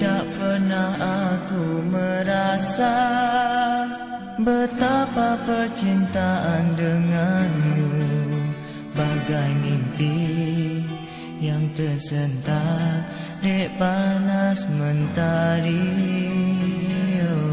tidak pernah aku merasa betapa percintaan denganmu bagai mimpi yang tersentak di panas mentari oh.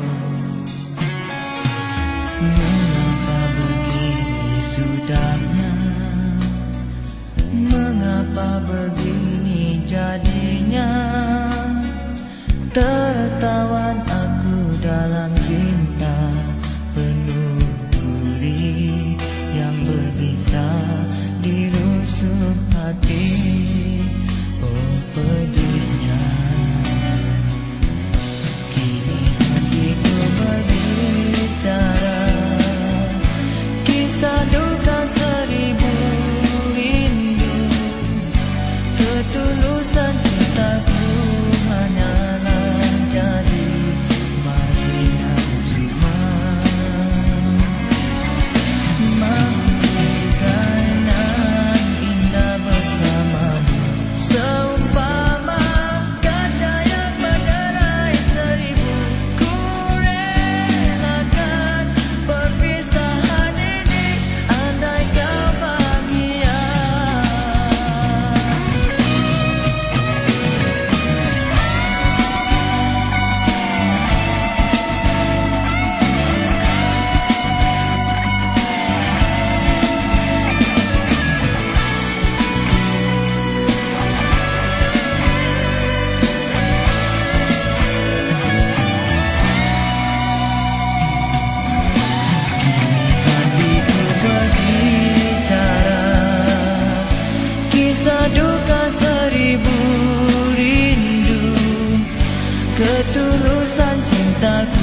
Sang.